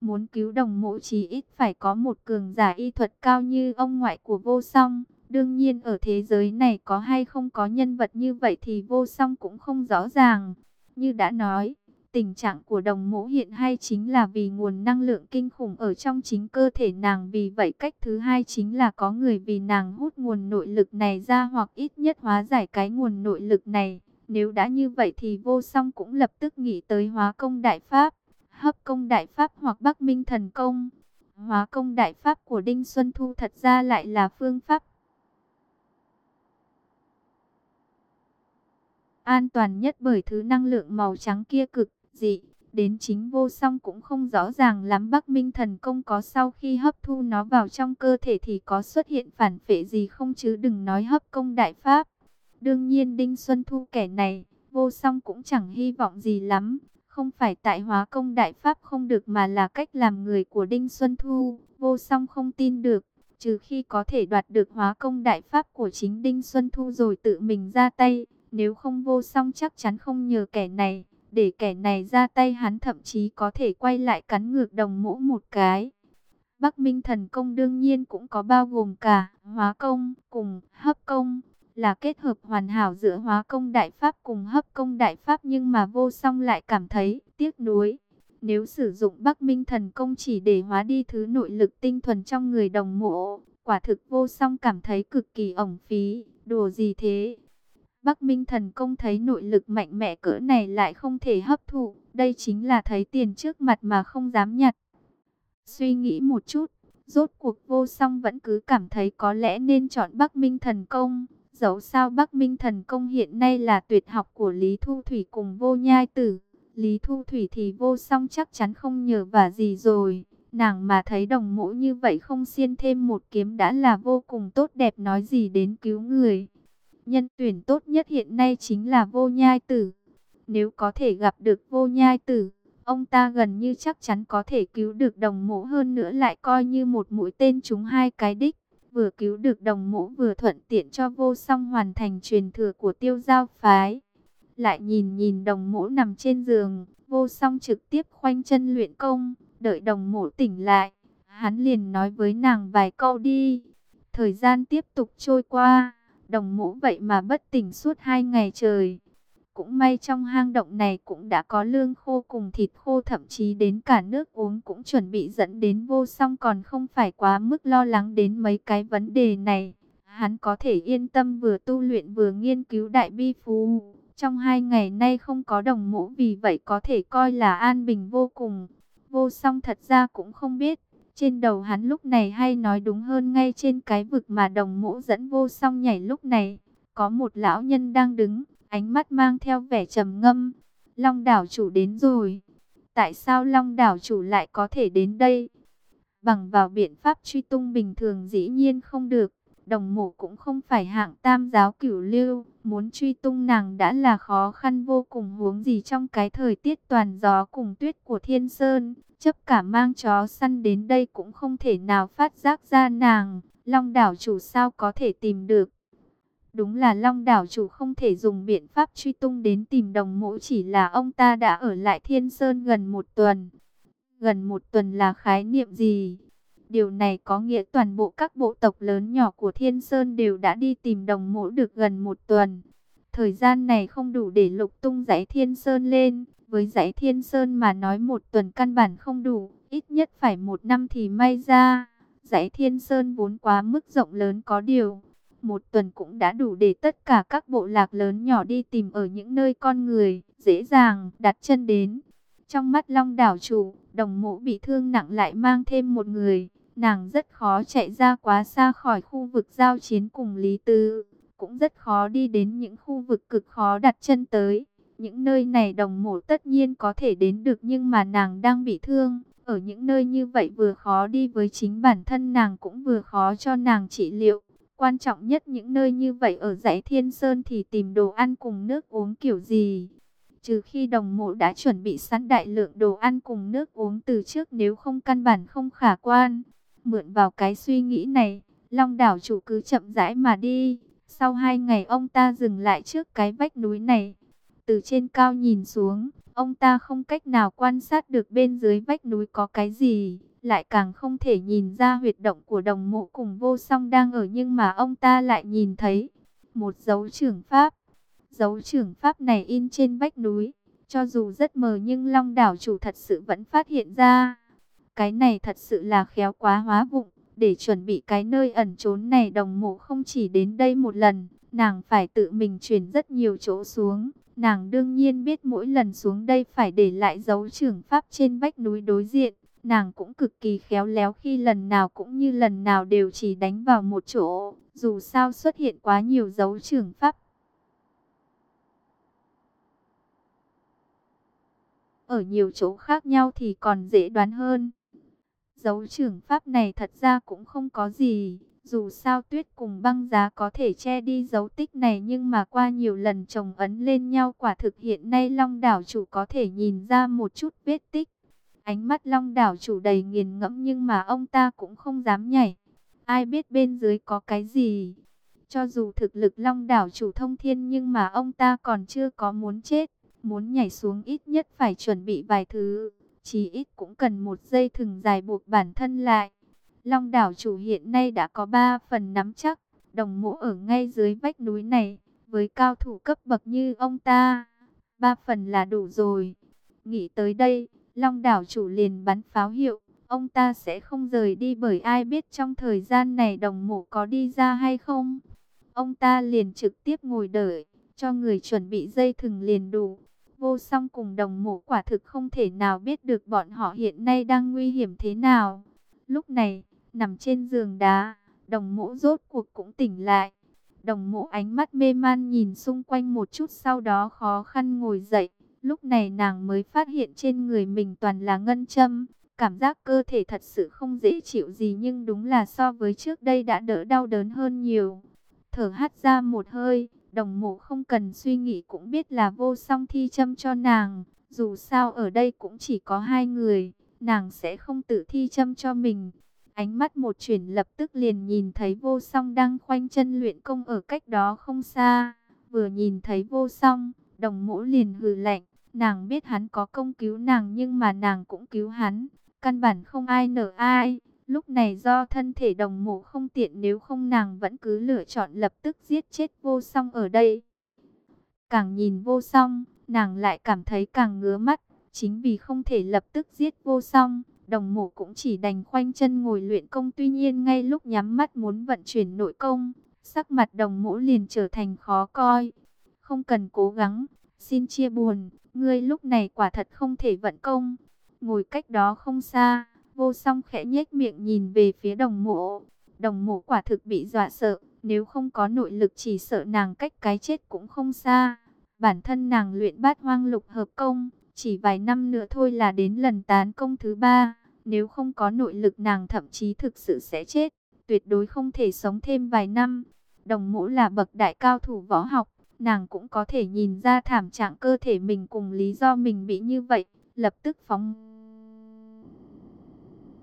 Muốn cứu đồng mộ chí ít phải có một cường giả y thuật cao như ông ngoại của vô song. Đương nhiên ở thế giới này có hay không có nhân vật như vậy thì vô song cũng không rõ ràng. Như đã nói, tình trạng của đồng mộ hiện hay chính là vì nguồn năng lượng kinh khủng ở trong chính cơ thể nàng. Vì vậy cách thứ hai chính là có người vì nàng hút nguồn nội lực này ra hoặc ít nhất hóa giải cái nguồn nội lực này. Nếu đã như vậy thì vô song cũng lập tức nghĩ tới hóa công đại pháp hấp công đại pháp hoặc Bắc Minh thần công. Hóa công đại pháp của Đinh Xuân Thu thật ra lại là phương pháp an toàn nhất bởi thứ năng lượng màu trắng kia cực dị. Đến chính vô song cũng không rõ ràng lắm Bắc Minh thần công có sau khi hấp thu nó vào trong cơ thể thì có xuất hiện phản phệ gì không chứ đừng nói hấp công đại pháp. Đương nhiên Đinh Xuân Thu kẻ này, vô song cũng chẳng hy vọng gì lắm. Không phải tại hóa công đại pháp không được mà là cách làm người của Đinh Xuân Thu, vô song không tin được, trừ khi có thể đoạt được hóa công đại pháp của chính Đinh Xuân Thu rồi tự mình ra tay, nếu không vô song chắc chắn không nhờ kẻ này, để kẻ này ra tay hắn thậm chí có thể quay lại cắn ngược đồng mũ một cái. Bắc Minh thần công đương nhiên cũng có bao gồm cả hóa công cùng hấp công là kết hợp hoàn hảo giữa hóa công đại pháp cùng hấp công đại pháp nhưng mà vô song lại cảm thấy tiếc nuối. Nếu sử dụng Bắc Minh thần công chỉ để hóa đi thứ nội lực tinh thuần trong người đồng mộ, quả thực vô song cảm thấy cực kỳ ổng phí, đùa gì thế. Bắc Minh thần công thấy nội lực mạnh mẽ cỡ này lại không thể hấp thụ, đây chính là thấy tiền trước mặt mà không dám nhặt. Suy nghĩ một chút, rốt cuộc vô song vẫn cứ cảm thấy có lẽ nên chọn Bắc Minh thần công. Dẫu sao Bắc Minh Thần Công hiện nay là tuyệt học của Lý Thu Thủy cùng vô nhai tử. Lý Thu Thủy thì vô song chắc chắn không nhờ vả gì rồi. Nàng mà thấy đồng mũ như vậy không xiên thêm một kiếm đã là vô cùng tốt đẹp nói gì đến cứu người. Nhân tuyển tốt nhất hiện nay chính là vô nhai tử. Nếu có thể gặp được vô nhai tử, ông ta gần như chắc chắn có thể cứu được đồng mũ hơn nữa lại coi như một mũi tên trúng hai cái đích vừa cứu được đồng mũ vừa thuận tiện cho vô song hoàn thành truyền thừa của tiêu giao phái. Lại nhìn nhìn đồng mũ nằm trên giường, vô song trực tiếp khoanh chân luyện công, đợi đồng mũ tỉnh lại. Hắn liền nói với nàng vài câu đi. Thời gian tiếp tục trôi qua, đồng mũ vậy mà bất tỉnh suốt hai ngày trời. Cũng may trong hang động này cũng đã có lương khô cùng thịt khô, thậm chí đến cả nước uống cũng chuẩn bị dẫn đến vô song còn không phải quá mức lo lắng đến mấy cái vấn đề này. Hắn có thể yên tâm vừa tu luyện vừa nghiên cứu đại bi phú. Trong hai ngày nay không có đồng mũ, vì vậy có thể coi là an bình vô cùng. Vô song thật ra cũng không biết. Trên đầu hắn lúc này hay nói đúng hơn ngay trên cái vực mà đồng mũ dẫn vô song nhảy lúc này. Có một lão nhân đang đứng ánh mắt mang theo vẻ trầm ngâm. Long đảo chủ đến rồi. Tại sao Long đảo chủ lại có thể đến đây? Bằng vào biện pháp truy tung bình thường dĩ nhiên không được. Đồng mộ cũng không phải hạng tam giáo cửu lưu. Muốn truy tung nàng đã là khó khăn vô cùng huống gì trong cái thời tiết toàn gió cùng tuyết của thiên sơn. Chấp cả mang chó săn đến đây cũng không thể nào phát giác ra nàng. Long đảo chủ sao có thể tìm được. Đúng là Long đảo chủ không thể dùng biện pháp truy tung đến tìm đồng mộ chỉ là ông ta đã ở lại Thiên Sơn gần một tuần. Gần một tuần là khái niệm gì? Điều này có nghĩa toàn bộ các bộ tộc lớn nhỏ của Thiên Sơn đều đã đi tìm đồng mộ được gần một tuần. Thời gian này không đủ để lục tung giải thiên sơn lên. Với giải thiên sơn mà nói một tuần căn bản không đủ, ít nhất phải một năm thì may ra. Giải thiên sơn vốn quá mức rộng lớn có điều. Một tuần cũng đã đủ để tất cả các bộ lạc lớn nhỏ đi tìm ở những nơi con người, dễ dàng đặt chân đến. Trong mắt long đảo chủ, đồng mộ bị thương nặng lại mang thêm một người. Nàng rất khó chạy ra quá xa khỏi khu vực giao chiến cùng Lý Tư. Cũng rất khó đi đến những khu vực cực khó đặt chân tới. Những nơi này đồng mộ tất nhiên có thể đến được nhưng mà nàng đang bị thương. Ở những nơi như vậy vừa khó đi với chính bản thân nàng cũng vừa khó cho nàng trị liệu. Quan trọng nhất những nơi như vậy ở dãy Thiên Sơn thì tìm đồ ăn cùng nước uống kiểu gì. Trừ khi đồng mộ đã chuẩn bị sẵn đại lượng đồ ăn cùng nước uống từ trước nếu không căn bản không khả quan. Mượn vào cái suy nghĩ này, Long đảo chủ cứ chậm rãi mà đi. Sau hai ngày ông ta dừng lại trước cái vách núi này. Từ trên cao nhìn xuống, ông ta không cách nào quan sát được bên dưới vách núi có cái gì. Lại càng không thể nhìn ra huyệt động của đồng mộ cùng vô song đang ở nhưng mà ông ta lại nhìn thấy một dấu trưởng pháp. Dấu trưởng pháp này in trên vách núi, cho dù rất mờ nhưng long đảo chủ thật sự vẫn phát hiện ra. Cái này thật sự là khéo quá hóa vụng, để chuẩn bị cái nơi ẩn trốn này đồng mộ không chỉ đến đây một lần, nàng phải tự mình chuyển rất nhiều chỗ xuống. Nàng đương nhiên biết mỗi lần xuống đây phải để lại dấu trưởng pháp trên vách núi đối diện. Nàng cũng cực kỳ khéo léo khi lần nào cũng như lần nào đều chỉ đánh vào một chỗ. Dù sao xuất hiện quá nhiều dấu trưởng pháp. Ở nhiều chỗ khác nhau thì còn dễ đoán hơn. Dấu trưởng pháp này thật ra cũng không có gì. Dù sao tuyết cùng băng giá có thể che đi dấu tích này nhưng mà qua nhiều lần chồng ấn lên nhau quả thực hiện nay Long đảo chủ có thể nhìn ra một chút vết tích. Ánh mắt Long đảo chủ đầy nghiền ngẫm nhưng mà ông ta cũng không dám nhảy. Ai biết bên dưới có cái gì. Cho dù thực lực Long đảo chủ thông thiên nhưng mà ông ta còn chưa có muốn chết. Muốn nhảy xuống ít nhất phải chuẩn bị vài thứ. Chỉ ít cũng cần một dây thừng dài buộc bản thân lại. Long đảo chủ hiện nay đã có 3 phần nắm chắc, đồng mũ ở ngay dưới vách núi này, với cao thủ cấp bậc như ông ta, ba phần là đủ rồi. Nghĩ tới đây, Long đảo chủ liền bắn pháo hiệu, ông ta sẽ không rời đi bởi ai biết trong thời gian này đồng mộ có đi ra hay không. Ông ta liền trực tiếp ngồi đợi, cho người chuẩn bị dây thừng liền đủ. Vô song cùng đồng mộ quả thực không thể nào biết được bọn họ hiện nay đang nguy hiểm thế nào. Lúc này, nằm trên giường đá, đồng mộ rốt cuộc cũng tỉnh lại. Đồng mộ ánh mắt mê man nhìn xung quanh một chút sau đó khó khăn ngồi dậy. Lúc này nàng mới phát hiện trên người mình toàn là ngân châm. Cảm giác cơ thể thật sự không dễ chịu gì nhưng đúng là so với trước đây đã đỡ đau đớn hơn nhiều. Thở hắt ra một hơi, đồng mộ không cần suy nghĩ cũng biết là vô song thi châm cho nàng. Dù sao ở đây cũng chỉ có hai người, nàng sẽ không tự thi châm cho mình. Ánh mắt một chuyển lập tức liền nhìn thấy vô song đang khoanh chân luyện công ở cách đó không xa. Vừa nhìn thấy vô song, đồng mũ liền hừ lạnh. Nàng biết hắn có công cứu nàng nhưng mà nàng cũng cứu hắn. Căn bản không ai nở ai. Lúc này do thân thể đồng mộ không tiện nếu không nàng vẫn cứ lựa chọn lập tức giết chết vô song ở đây. Càng nhìn vô song, nàng lại cảm thấy càng ngứa mắt. Chính vì không thể lập tức giết vô song, đồng mộ cũng chỉ đành khoanh chân ngồi luyện công. Tuy nhiên ngay lúc nhắm mắt muốn vận chuyển nội công, sắc mặt đồng mộ liền trở thành khó coi. Không cần cố gắng, xin chia buồn, ngươi lúc này quả thật không thể vận công. Ngồi cách đó không xa, vô song khẽ nhếch miệng nhìn về phía đồng mộ. Đồng mộ quả thực bị dọa sợ, nếu không có nội lực chỉ sợ nàng cách cái chết cũng không xa. Bản thân nàng luyện bát hoang lục hợp công, chỉ vài năm nữa thôi là đến lần tán công thứ ba. Nếu không có nội lực nàng thậm chí thực sự sẽ chết. Tuyệt đối không thể sống thêm vài năm. Đồng mộ là bậc đại cao thủ võ học. Nàng cũng có thể nhìn ra thảm trạng cơ thể mình cùng lý do mình bị như vậy. Lập tức phóng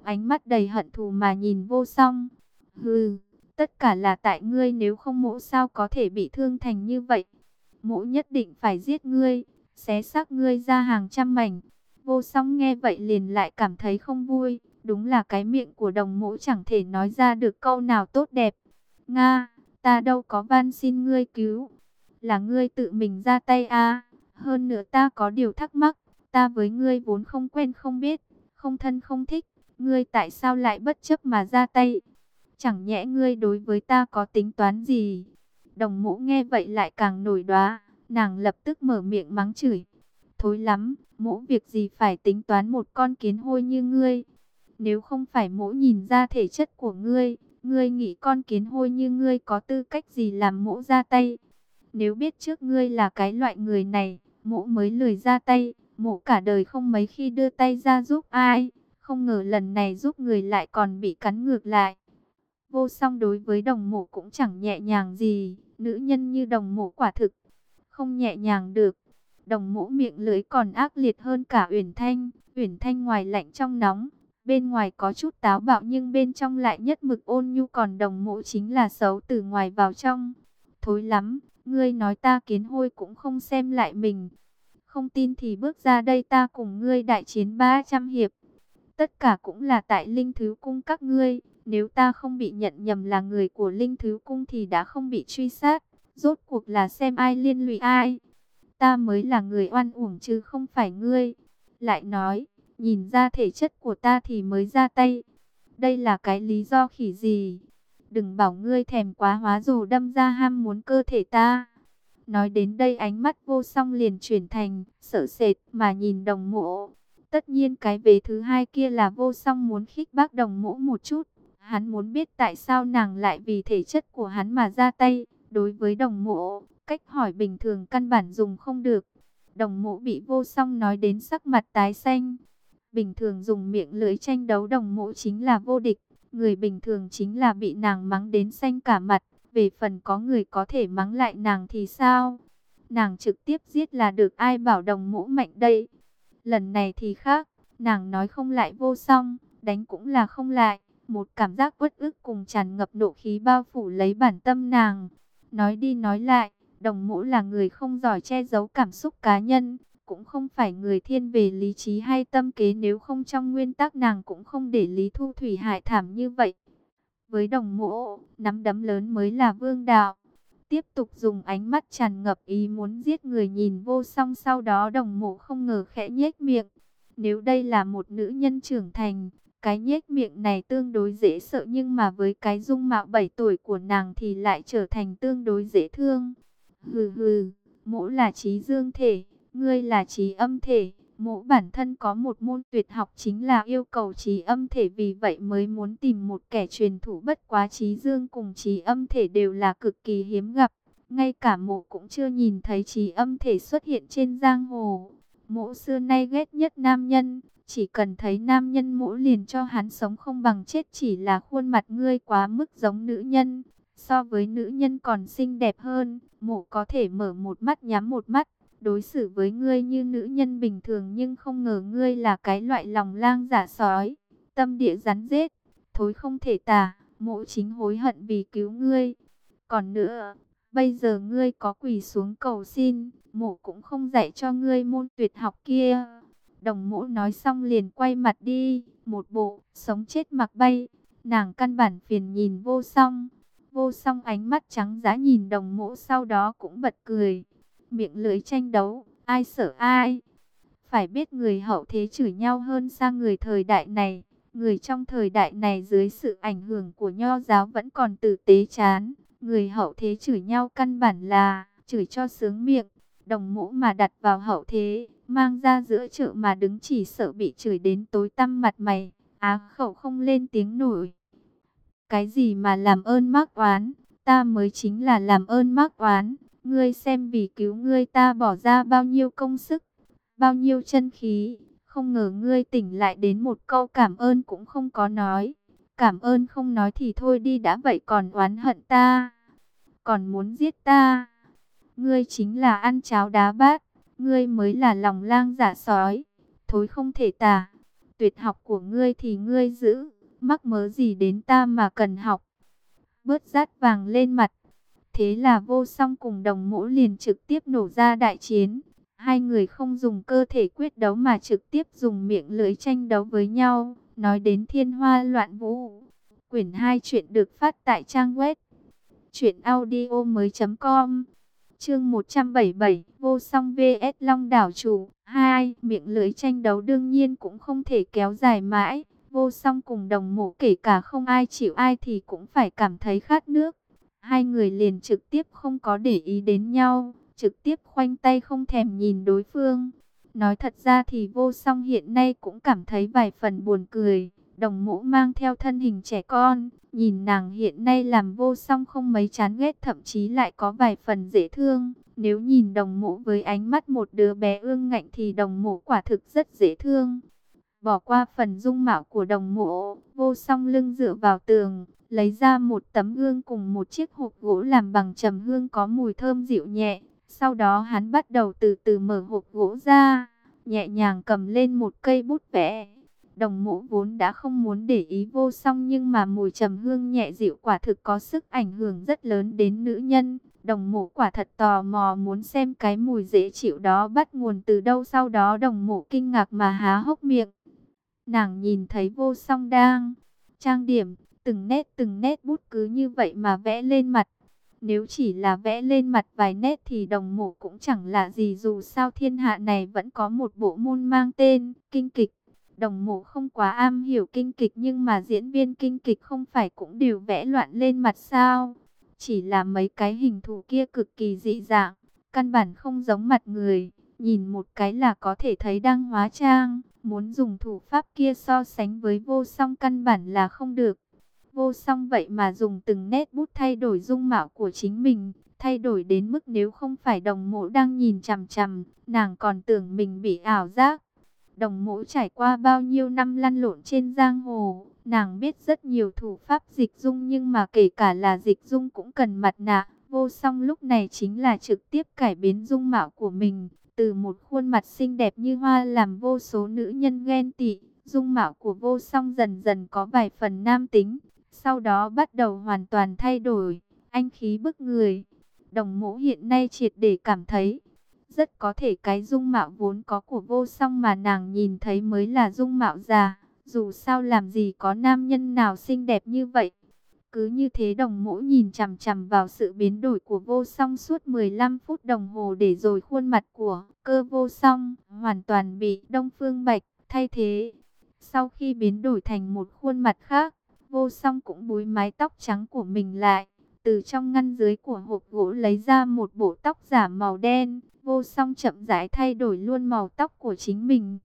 ánh mắt đầy hận thù mà nhìn vô song. Hừ, tất cả là tại ngươi nếu không mỗ sao có thể bị thương thành như vậy. Mỗ nhất định phải giết ngươi, xé xác ngươi ra hàng trăm mảnh. Vô song nghe vậy liền lại cảm thấy không vui. Đúng là cái miệng của đồng mỗ chẳng thể nói ra được câu nào tốt đẹp. Nga, ta đâu có van xin ngươi cứu là ngươi tự mình ra tay à. Hơn nữa ta có điều thắc mắc, ta với ngươi vốn không quen không biết, không thân không thích, ngươi tại sao lại bất chấp mà ra tay? Chẳng nhẽ ngươi đối với ta có tính toán gì? Đồng mũ nghe vậy lại càng nổi đoá, nàng lập tức mở miệng mắng chửi. Thối lắm, mũ việc gì phải tính toán một con kiến hôi như ngươi? Nếu không phải mũ nhìn ra thể chất của ngươi, ngươi nghĩ con kiến hôi như ngươi có tư cách gì làm mũ ra tay? Nếu biết trước ngươi là cái loại người này, mộ mới lười ra tay, mộ cả đời không mấy khi đưa tay ra giúp ai, không ngờ lần này giúp người lại còn bị cắn ngược lại. Vô song đối với đồng mộ cũng chẳng nhẹ nhàng gì, nữ nhân như đồng mộ quả thực, không nhẹ nhàng được. Đồng mộ miệng lưỡi còn ác liệt hơn cả Uyển Thanh, Uyển Thanh ngoài lạnh trong nóng, bên ngoài có chút táo bạo nhưng bên trong lại nhất mực ôn nhu còn đồng mộ chính là xấu từ ngoài vào trong. Thối lắm, ngươi nói ta kiến hôi cũng không xem lại mình. Không tin thì bước ra đây ta cùng ngươi đại chiến 300 hiệp. Tất cả cũng là tại Linh Thứ Cung các ngươi. Nếu ta không bị nhận nhầm là người của Linh Thứ Cung thì đã không bị truy sát. Rốt cuộc là xem ai liên lụy ai. Ta mới là người oan uổng chứ không phải ngươi. Lại nói, nhìn ra thể chất của ta thì mới ra tay. Đây là cái lý do khỉ gì? Đừng bảo ngươi thèm quá hóa dù đâm ra ham muốn cơ thể ta. Nói đến đây ánh mắt vô song liền chuyển thành sợ sệt mà nhìn đồng mộ. Tất nhiên cái vế thứ hai kia là vô song muốn khích bác đồng mộ một chút. Hắn muốn biết tại sao nàng lại vì thể chất của hắn mà ra tay. Đối với đồng mộ, cách hỏi bình thường căn bản dùng không được. Đồng mộ bị vô song nói đến sắc mặt tái xanh. Bình thường dùng miệng lưỡi tranh đấu đồng mộ chính là vô địch. Người bình thường chính là bị nàng mắng đến xanh cả mặt. Về phần có người có thể mắng lại nàng thì sao? Nàng trực tiếp giết là được ai bảo đồng mũ mạnh đây? Lần này thì khác, nàng nói không lại vô song, đánh cũng là không lại. Một cảm giác uất ức cùng tràn ngập nộ khí bao phủ lấy bản tâm nàng. Nói đi nói lại, đồng mũ là người không giỏi che giấu cảm xúc cá nhân, cũng không phải người thiên về lý trí hay tâm kế nếu không trong nguyên tắc nàng cũng không để Lý Thu Thủy hại thảm như vậy. Với đồng mộ, nắm đấm lớn mới là vương đạo. Tiếp tục dùng ánh mắt tràn ngập ý muốn giết người nhìn vô song sau đó đồng mộ không ngờ khẽ nhếch miệng. Nếu đây là một nữ nhân trưởng thành, cái nhếch miệng này tương đối dễ sợ nhưng mà với cái dung mạo 7 tuổi của nàng thì lại trở thành tương đối dễ thương. Hừ hừ, mỗ là trí dương thể, ngươi là trí âm thể. Mộ bản thân có một môn tuyệt học chính là yêu cầu trí âm thể vì vậy mới muốn tìm một kẻ truyền thủ bất quá trí dương cùng trí âm thể đều là cực kỳ hiếm gặp. Ngay cả mộ cũng chưa nhìn thấy trí âm thể xuất hiện trên giang hồ. Mộ xưa nay ghét nhất nam nhân, chỉ cần thấy nam nhân mộ liền cho hắn sống không bằng chết chỉ là khuôn mặt ngươi quá mức giống nữ nhân. So với nữ nhân còn xinh đẹp hơn, mộ có thể mở một mắt nhắm một mắt đối xử với ngươi như nữ nhân bình thường nhưng không ngờ ngươi là cái loại lòng lang giả sói, tâm địa rắn rết, thối không thể tả, mộ chính hối hận vì cứu ngươi. Còn nữa, bây giờ ngươi có quỳ xuống cầu xin, mộ cũng không dạy cho ngươi môn tuyệt học kia. Đồng mộ nói xong liền quay mặt đi, một bộ, sống chết mặc bay, nàng căn bản phiền nhìn vô song. Vô song ánh mắt trắng giá nhìn đồng mộ sau đó cũng bật cười miệng lưỡi tranh đấu, ai sợ ai. Phải biết người hậu thế chửi nhau hơn sang người thời đại này. Người trong thời đại này dưới sự ảnh hưởng của nho giáo vẫn còn tử tế chán. Người hậu thế chửi nhau căn bản là chửi cho sướng miệng. Đồng mũ mà đặt vào hậu thế, mang ra giữa chợ mà đứng chỉ sợ bị chửi đến tối tăm mặt mày. Á khẩu không lên tiếng nổi. Cái gì mà làm ơn mắc oán, ta mới chính là làm ơn mắc oán. Ngươi xem vì cứu ngươi ta bỏ ra bao nhiêu công sức, bao nhiêu chân khí. Không ngờ ngươi tỉnh lại đến một câu cảm ơn cũng không có nói. Cảm ơn không nói thì thôi đi đã vậy còn oán hận ta. Còn muốn giết ta. Ngươi chính là ăn cháo đá bát. Ngươi mới là lòng lang giả sói. Thối không thể tả. Tuyệt học của ngươi thì ngươi giữ. Mắc mớ gì đến ta mà cần học. Bớt rát vàng lên mặt. Thế là vô song cùng đồng mũ liền trực tiếp nổ ra đại chiến. Hai người không dùng cơ thể quyết đấu mà trực tiếp dùng miệng lưỡi tranh đấu với nhau. Nói đến thiên hoa loạn vũ. Quyển 2 chuyện được phát tại trang web. Chuyện audio mới com Chương 177, vô song VS Long đảo chủ. 2. Miệng lưới tranh đấu đương nhiên cũng không thể kéo dài mãi. Vô song cùng đồng mộ kể cả không ai chịu ai thì cũng phải cảm thấy khát nước. Hai người liền trực tiếp không có để ý đến nhau, trực tiếp khoanh tay không thèm nhìn đối phương. Nói thật ra thì vô song hiện nay cũng cảm thấy vài phần buồn cười. Đồng mũ mang theo thân hình trẻ con, nhìn nàng hiện nay làm vô song không mấy chán ghét thậm chí lại có vài phần dễ thương. Nếu nhìn đồng mũ với ánh mắt một đứa bé ương ngạnh thì đồng mũ quả thực rất dễ thương. Bỏ qua phần dung mạo của đồng mũ, vô song lưng dựa vào tường, lấy ra một tấm gương cùng một chiếc hộp gỗ làm bằng trầm hương có mùi thơm dịu nhẹ. Sau đó hắn bắt đầu từ từ mở hộp gỗ ra, nhẹ nhàng cầm lên một cây bút vẽ. Đồng mũ vốn đã không muốn để ý vô song nhưng mà mùi trầm hương nhẹ dịu quả thực có sức ảnh hưởng rất lớn đến nữ nhân. Đồng mũ quả thật tò mò muốn xem cái mùi dễ chịu đó bắt nguồn từ đâu sau đó đồng mũ kinh ngạc mà há hốc miệng. Nàng nhìn thấy vô song đang trang điểm, từng nét từng nét bút cứ như vậy mà vẽ lên mặt. Nếu chỉ là vẽ lên mặt vài nét thì đồng mộ cũng chẳng là gì dù sao thiên hạ này vẫn có một bộ môn mang tên kinh kịch. Đồng mộ không quá am hiểu kinh kịch nhưng mà diễn viên kinh kịch không phải cũng đều vẽ loạn lên mặt sao. Chỉ là mấy cái hình thù kia cực kỳ dị dạng, căn bản không giống mặt người. Nhìn một cái là có thể thấy đang hóa trang, muốn dùng thủ pháp kia so sánh với vô song căn bản là không được. Vô song vậy mà dùng từng nét bút thay đổi dung mạo của chính mình, thay đổi đến mức nếu không phải đồng mộ đang nhìn chằm chằm, nàng còn tưởng mình bị ảo giác. Đồng mộ trải qua bao nhiêu năm lăn lộn trên giang hồ, nàng biết rất nhiều thủ pháp dịch dung nhưng mà kể cả là dịch dung cũng cần mặt nạ. Vô song lúc này chính là trực tiếp cải biến dung mạo của mình, từ một khuôn mặt xinh đẹp như hoa làm vô số nữ nhân ghen tị. Dung mạo của vô song dần dần có vài phần nam tính, sau đó bắt đầu hoàn toàn thay đổi, anh khí bức người. Đồng mũ hiện nay triệt để cảm thấy, rất có thể cái dung mạo vốn có của vô song mà nàng nhìn thấy mới là dung mạo già. Dù sao làm gì có nam nhân nào xinh đẹp như vậy. Cứ như thế đồng mũ nhìn chằm chằm vào sự biến đổi của vô song suốt 15 phút đồng hồ để rồi khuôn mặt của cơ vô song hoàn toàn bị Đông Phương Bạch thay thế. Sau khi biến đổi thành một khuôn mặt khác, Vô song cũng búi mái tóc trắng của mình lại. Từ trong ngăn dưới của hộp gỗ lấy ra một bộ tóc giả màu đen. Vô song chậm rãi thay đổi luôn màu tóc của chính mình.